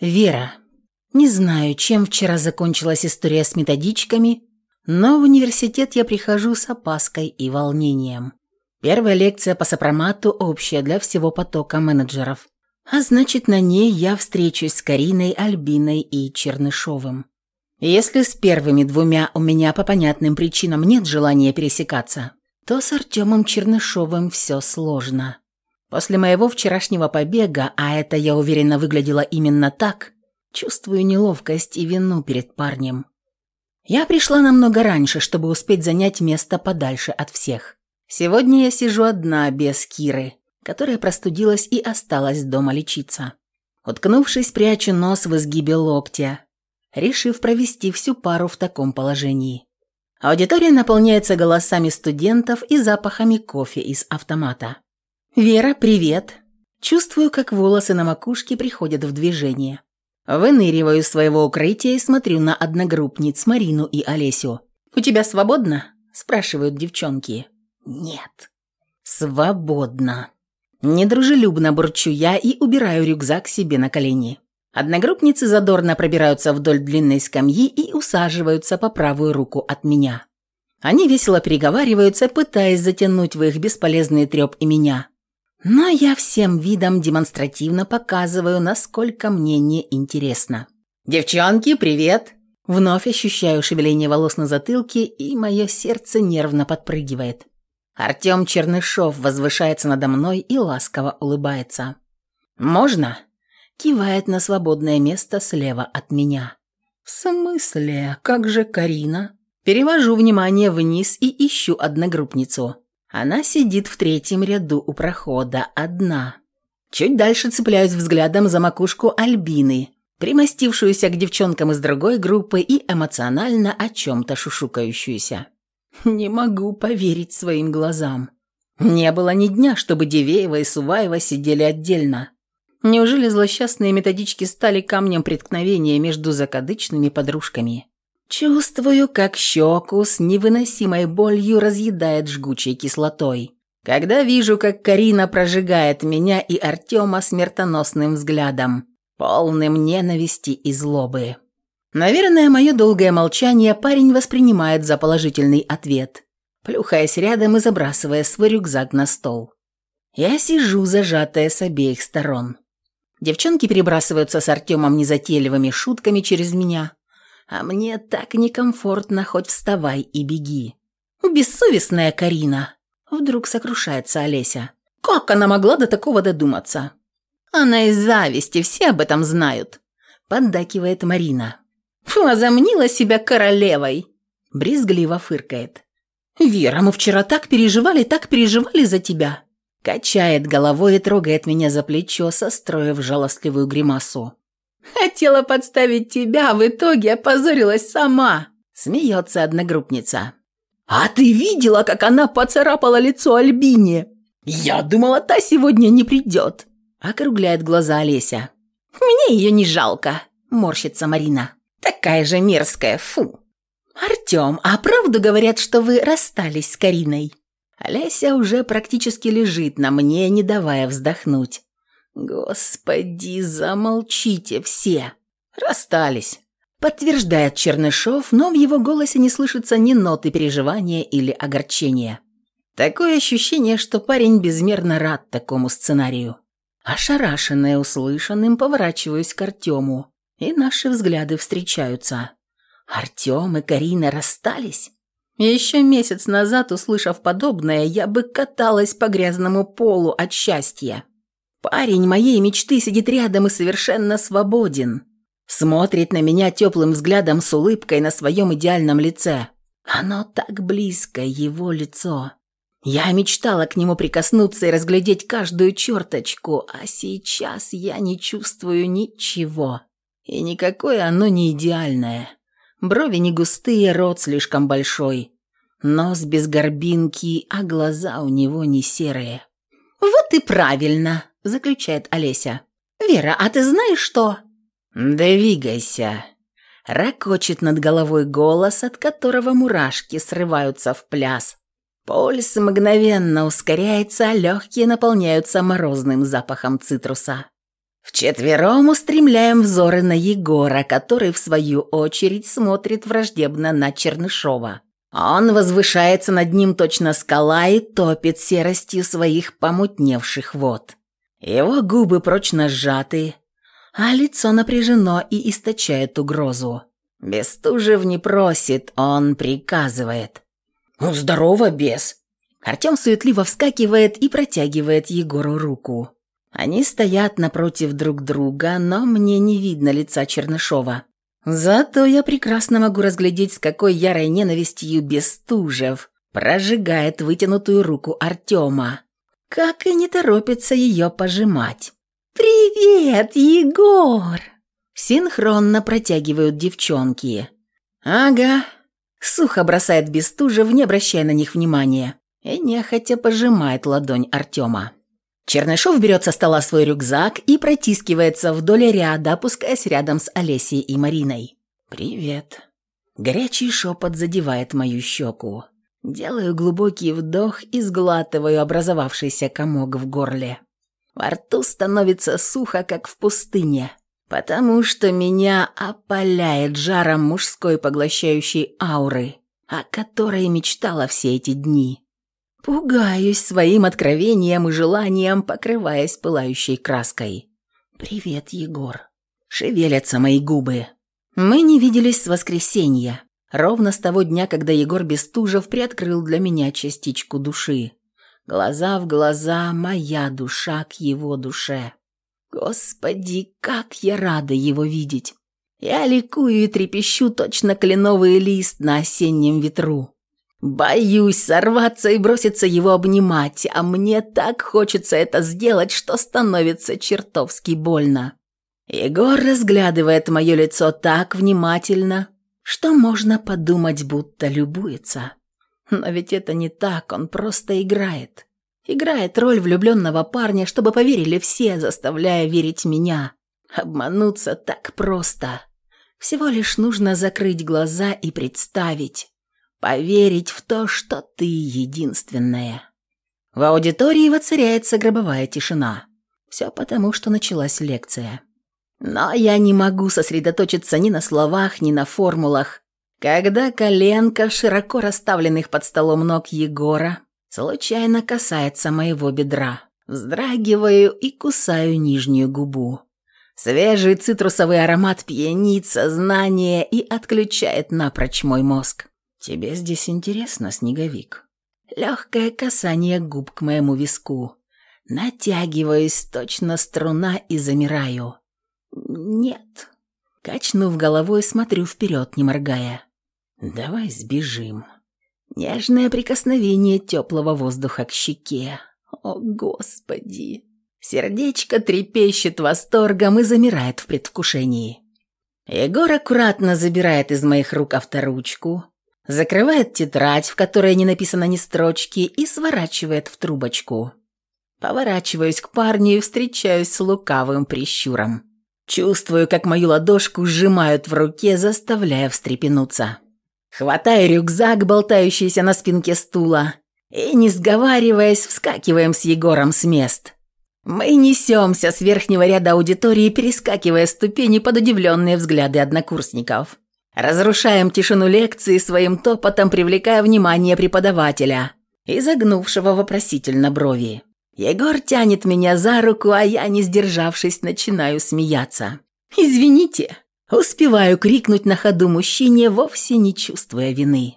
Вера. Не знаю, чем вчера закончилась история с методичками, но в университет я прихожу с опаской и волнением. Первая лекция по сопромату общая для всего потока менеджеров. А значит, на ней я встречусь с Кариной, Альбиной и Чернышовым. Если с первыми двумя у меня по понятным причинам нет желания пересекаться, то с Артемом Чернышовым все сложно. После моего вчерашнего побега, а это, я уверена, выглядело именно так, чувствую неловкость и вину перед парнем. Я пришла намного раньше, чтобы успеть занять место подальше от всех. Сегодня я сижу одна, без Киры, которая простудилась и осталась дома лечиться. Уткнувшись, прячу нос в изгибе локтя, решив провести всю пару в таком положении. Аудитория наполняется голосами студентов и запахами кофе из автомата. «Вера, привет!» Чувствую, как волосы на макушке приходят в движение. Выныриваю из своего укрытия и смотрю на одногруппниц Марину и Олесю. «У тебя свободно?» – спрашивают девчонки. «Нет». «Свободно». Недружелюбно бурчу я и убираю рюкзак себе на колени. Одногруппницы задорно пробираются вдоль длинной скамьи и усаживаются по правую руку от меня. Они весело переговариваются, пытаясь затянуть в их бесполезный треп и меня. Но я всем видом демонстративно показываю, насколько мне неинтересно. «Девчонки, привет!» Вновь ощущаю шевеление волос на затылке, и мое сердце нервно подпрыгивает. Артем Чернышов возвышается надо мной и ласково улыбается. «Можно?» Кивает на свободное место слева от меня. «В смысле? Как же Карина?» Перевожу внимание вниз и ищу одногруппницу. Она сидит в третьем ряду у прохода, одна. Чуть дальше цепляюсь взглядом за макушку Альбины, примостившуюся к девчонкам из другой группы и эмоционально о чем-то шушукающуюся. Не могу поверить своим глазам. Не было ни дня, чтобы Дивеева и Суваева сидели отдельно. Неужели злосчастные методички стали камнем преткновения между закадычными подружками? Чувствую, как щеку с невыносимой болью разъедает жгучей кислотой. Когда вижу, как Карина прожигает меня и Артема смертоносным взглядом, полным ненависти и злобы. Наверное, мое долгое молчание парень воспринимает за положительный ответ, плюхаясь рядом и забрасывая свой рюкзак на стол. Я сижу, зажатая с обеих сторон. Девчонки перебрасываются с Артемом незатейливыми шутками через меня – а мне так некомфортно, хоть вставай и беги. Бессовестная Карина. Вдруг сокрушается Олеся. Как она могла до такого додуматься? Она из зависти, все об этом знают. Поддакивает Марина. Возомнила себя королевой. Брезгливо фыркает. «Вера, мы вчера так переживали, так переживали за тебя!» Качает головой и трогает меня за плечо, состроив жалостливую гримасу. Хотела подставить тебя, а в итоге опозорилась сама!» Смеется одногруппница. «А ты видела, как она поцарапала лицо Альбине? Я думала, та сегодня не придет!» Округляет глаза Олеся. «Мне ее не жалко!» Морщится Марина. «Такая же мерзкая, фу!» «Артем, а правду говорят, что вы расстались с Кариной?» Олеся уже практически лежит на мне, не давая вздохнуть. «Господи, замолчите все!» «Расстались», — подтверждает Чернышов, но в его голосе не слышится ни ноты переживания или огорчения. Такое ощущение, что парень безмерно рад такому сценарию. Ошарашенная услышанным, поворачиваюсь к Артему, и наши взгляды встречаются. Артем и Карина расстались? Еще месяц назад, услышав подобное, я бы каталась по грязному полу от счастья. Парень моей мечты сидит рядом и совершенно свободен. Смотрит на меня теплым взглядом с улыбкой на своем идеальном лице. Оно так близко, его лицо. Я мечтала к нему прикоснуться и разглядеть каждую черточку, а сейчас я не чувствую ничего. И никакое оно не идеальное. Брови не густые, рот слишком большой. Нос без горбинки, а глаза у него не серые. «Вот и правильно!» Заключает Олеся. «Вера, а ты знаешь что?» «Двигайся!» Ракочет над головой голос, от которого мурашки срываются в пляс. Пульс мгновенно ускоряется, а легкие наполняются морозным запахом цитруса. Вчетвером устремляем взоры на Егора, который, в свою очередь, смотрит враждебно на Чернышова. Он возвышается над ним точно скала и топит серостью своих помутневших вод. Его губы прочно сжаты, а лицо напряжено и источает угрозу. Бестужев не просит, он приказывает. «Ну, здорово, бес!» Артем суетливо вскакивает и протягивает Егору руку. Они стоят напротив друг друга, но мне не видно лица Чернышова. Зато я прекрасно могу разглядеть, с какой ярой ненавистью Бестужев прожигает вытянутую руку Артема, как и не торопится ее пожимать. «Привет, Егор!» Синхронно протягивают девчонки. «Ага», — сухо бросает Бестужев, не обращая на них внимания, и нехотя пожимает ладонь Артема. Чернышов берет со стола свой рюкзак и протискивается вдоль ряда, опускаясь рядом с Олесей и Мариной. «Привет». Горячий шепот задевает мою щеку. Делаю глубокий вдох и сглатываю образовавшийся комок в горле. Во рту становится сухо, как в пустыне, потому что меня опаляет жаром мужской поглощающей ауры, о которой мечтала все эти дни. Пугаюсь своим откровением и желанием, покрываясь пылающей краской. «Привет, Егор». Шевелятся мои губы. Мы не виделись с воскресенья, ровно с того дня, когда Егор Бестужев приоткрыл для меня частичку души. Глаза в глаза, моя душа к его душе. Господи, как я рада его видеть. Я ликую и трепещу точно кленовый лист на осеннем ветру. Боюсь сорваться и броситься его обнимать, а мне так хочется это сделать, что становится чертовски больно. Егор разглядывает мое лицо так внимательно, что можно подумать, будто любуется. Но ведь это не так, он просто играет. Играет роль влюбленного парня, чтобы поверили все, заставляя верить меня. Обмануться так просто. Всего лишь нужно закрыть глаза и представить, Поверить в то, что ты единственная. В аудитории воцаряется гробовая тишина. Все потому, что началась лекция. Но я не могу сосредоточиться ни на словах, ни на формулах, когда коленка широко расставленных под столом ног Егора случайно касается моего бедра. Вздрагиваю и кусаю нижнюю губу. Свежий цитрусовый аромат пьянит сознание и отключает напрочь мой мозг. «Тебе здесь интересно, Снеговик?» Легкое касание губ к моему виску. Натягиваюсь, точно струна, и замираю. «Нет». Качнув головой, смотрю вперед, не моргая. «Давай сбежим». Нежное прикосновение теплого воздуха к щеке. О, Господи! Сердечко трепещет восторгом и замирает в предвкушении. Егор аккуратно забирает из моих рук авторучку, закрывает тетрадь, в которой не написано ни строчки, и сворачивает в трубочку. Поворачиваюсь к парню и встречаюсь с лукавым прищуром. Чувствую, как мою ладошку сжимают в руке, заставляя встрепенуться. Хватаю рюкзак, болтающийся на спинке стула, и, не сговариваясь, вскакиваем с Егором с мест. Мы несемся с верхнего ряда аудитории, перескакивая ступени под удивленные взгляды однокурсников. Разрушаем тишину лекции своим топотом, привлекая внимание преподавателя, изогнувшего вопросительно брови. Егор тянет меня за руку, а я, не сдержавшись, начинаю смеяться. «Извините!» Успеваю крикнуть на ходу мужчине, вовсе не чувствуя вины.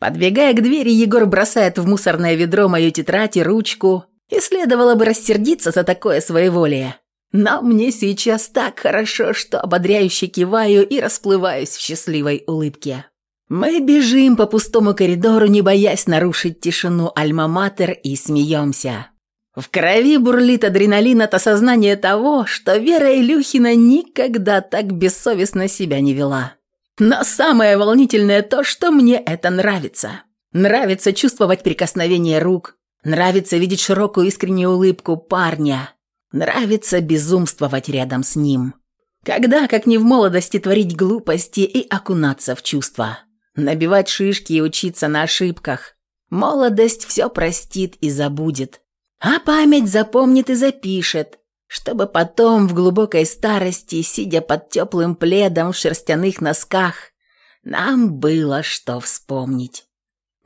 Подбегая к двери, Егор бросает в мусорное ведро мою тетрадь и ручку, и следовало бы рассердиться за такое своеволие. Но мне сейчас так хорошо, что ободряюще киваю и расплываюсь в счастливой улыбке. Мы бежим по пустому коридору, не боясь нарушить тишину альма-матер и смеемся. В крови бурлит адреналин от осознания того, что Вера Илюхина никогда так бессовестно себя не вела. Но самое волнительное то, что мне это нравится. Нравится чувствовать прикосновение рук, нравится видеть широкую искреннюю улыбку парня, Нравится безумствовать рядом с ним. Когда, как не в молодости, творить глупости и окунаться в чувства. Набивать шишки и учиться на ошибках. Молодость все простит и забудет. А память запомнит и запишет. чтобы потом в глубокой старости, сидя под теплым пледом в шерстяных носках, нам было что вспомнить.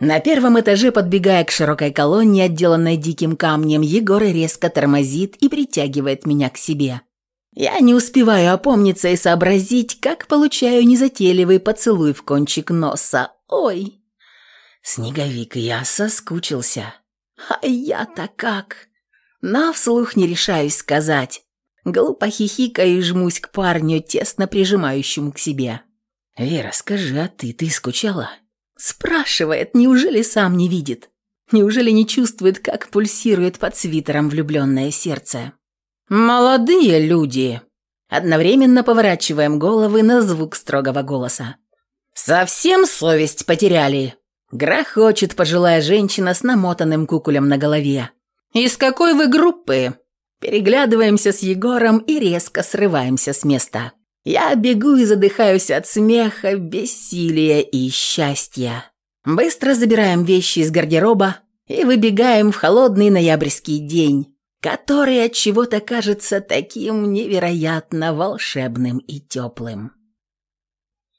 На первом этаже, подбегая к широкой колонне, отделанной диким камнем, Егор резко тормозит и притягивает меня к себе. Я не успеваю опомниться и сообразить, как получаю незатейливый поцелуй в кончик носа. Ой! Снеговик, я соскучился. А я-то как? Но вслух не решаюсь сказать. Глупо хихикаю и жмусь к парню, тесно прижимающему к себе. «Вера, скажи, а ты, ты скучала?» Спрашивает, неужели сам не видит? Неужели не чувствует, как пульсирует под свитером влюбленное сердце? «Молодые люди!» Одновременно поворачиваем головы на звук строгого голоса. «Совсем совесть потеряли!» Грохочет пожилая женщина с намотанным куколем на голове. «Из какой вы группы?» Переглядываемся с Егором и резко срываемся с места. Я бегу и задыхаюсь от смеха, бессилия и счастья. Быстро забираем вещи из гардероба и выбегаем в холодный ноябрьский день, который от чего-то кажется таким невероятно волшебным и теплым.